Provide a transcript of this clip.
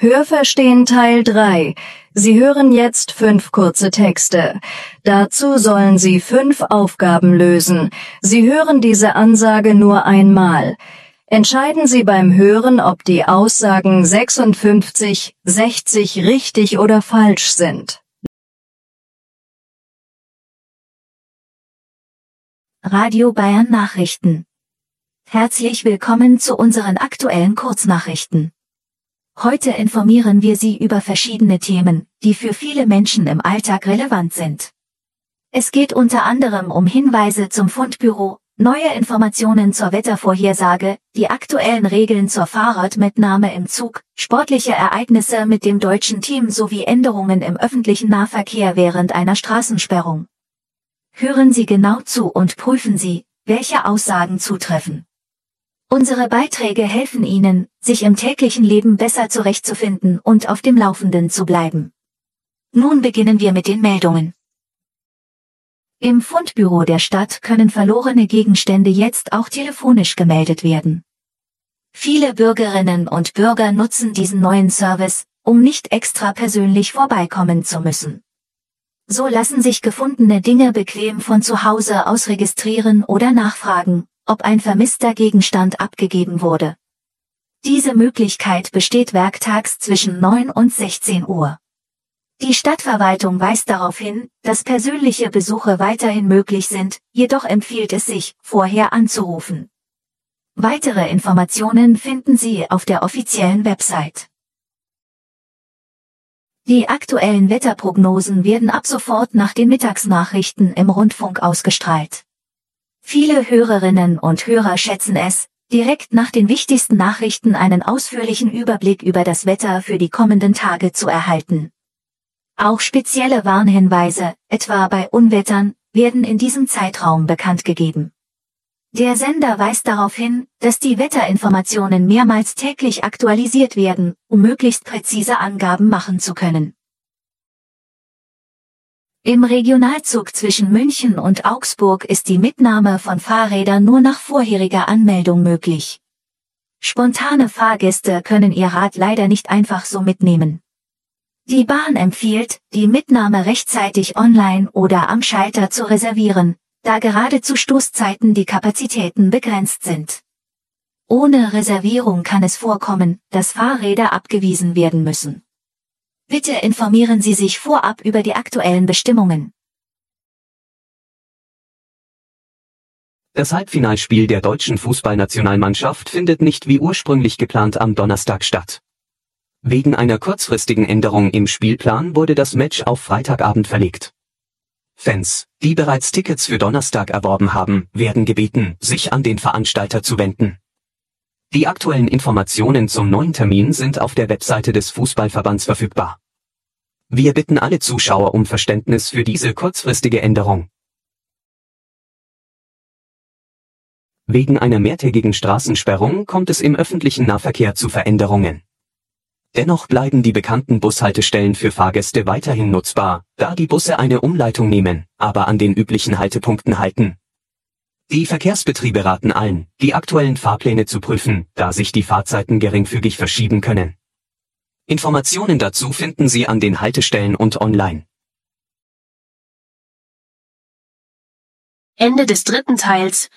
Hörverstehen Teil 3. Sie hören jetzt fünf kurze Texte. Dazu sollen Sie fünf Aufgaben lösen. Sie hören diese Ansage nur einmal. Entscheiden Sie beim Hören, ob die Aussagen 56, 60 richtig oder falsch sind. Radio Bayern Nachrichten. Herzlich willkommen zu unseren aktuellen Kurznachrichten. Heute informieren wir Sie über verschiedene Themen, die für viele Menschen im Alltag relevant sind. Es geht unter anderem um Hinweise zum Fundbüro, neue Informationen zur Wettervorhersage, die aktuellen Regeln zur Fahrradmitnahme im Zug, sportliche Ereignisse mit dem deutschen Team sowie Änderungen im öffentlichen Nahverkehr während einer Straßensperrung. Hören Sie genau zu und prüfen Sie, welche Aussagen zutreffen. Unsere Beiträge helfen Ihnen, sich im täglichen Leben besser zurechtzufinden und auf dem Laufenden zu bleiben. Nun beginnen wir mit den Meldungen. Im Fundbüro der Stadt können verlorene Gegenstände jetzt auch telefonisch gemeldet werden. Viele Bürgerinnen und Bürger nutzen diesen neuen Service, um nicht extra persönlich vorbeikommen zu müssen. So lassen sich gefundene Dinge bequem von zu Hause aus registrieren oder nachfragen, ob ein vermisster Gegenstand abgegeben wurde. Diese Möglichkeit besteht werktags zwischen 9 und 16 Uhr. Die Stadtverwaltung weist darauf hin, dass persönliche Besuche weiterhin möglich sind, jedoch empfiehlt es sich, vorher anzurufen. Weitere Informationen finden Sie auf der offiziellen Website. Die aktuellen Wetterprognosen werden ab sofort nach den Mittagsnachrichten im Rundfunk ausgestrahlt. Viele Hörerinnen und Hörer schätzen es, direkt nach den wichtigsten Nachrichten einen ausführlichen Überblick über das Wetter für die kommenden Tage zu erhalten. Auch spezielle Warnhinweise, etwa bei Unwettern, werden in diesem Zeitraum bekannt gegeben. Der Sender weist darauf hin, dass die Wetterinformationen mehrmals täglich aktualisiert werden, um möglichst präzise Angaben machen zu können. Im Regionalzug zwischen München und Augsburg ist die Mitnahme von Fahrrädern nur nach vorheriger Anmeldung möglich. Spontane Fahrgäste können ihr Rad leider nicht einfach so mitnehmen. Die Bahn empfiehlt, die Mitnahme rechtzeitig online oder am Schalter zu reservieren, da gerade zu Stoßzeiten die Kapazitäten begrenzt sind. Ohne Reservierung kann es vorkommen, dass Fahrräder abgewiesen werden müssen. Bitte informieren Sie sich vorab über die aktuellen Bestimmungen. Das Halbfinalspiel der deutschen Fußballnationalmannschaft findet nicht wie ursprünglich geplant am Donnerstag statt. Wegen einer kurzfristigen Änderung im Spielplan wurde das Match auf Freitagabend verlegt. Fans, die bereits Tickets für Donnerstag erworben haben, werden gebeten, sich an den Veranstalter zu wenden. Die aktuellen Informationen zum neuen Termin sind auf der Webseite des Fußballverbands verfügbar. Wir bitten alle Zuschauer um Verständnis für diese kurzfristige Änderung. Wegen einer mehrtägigen Straßensperrung kommt es im öffentlichen Nahverkehr zu Veränderungen. Dennoch bleiben die bekannten Bushaltestellen für Fahrgäste weiterhin nutzbar, da die Busse eine Umleitung nehmen, aber an den üblichen Haltepunkten halten. Die Verkehrsbetriebe raten allen, die aktuellen Fahrpläne zu prüfen, da sich die Fahrzeiten geringfügig verschieben können. Informationen dazu finden Sie an den Haltestellen und online. Ende des dritten Teils.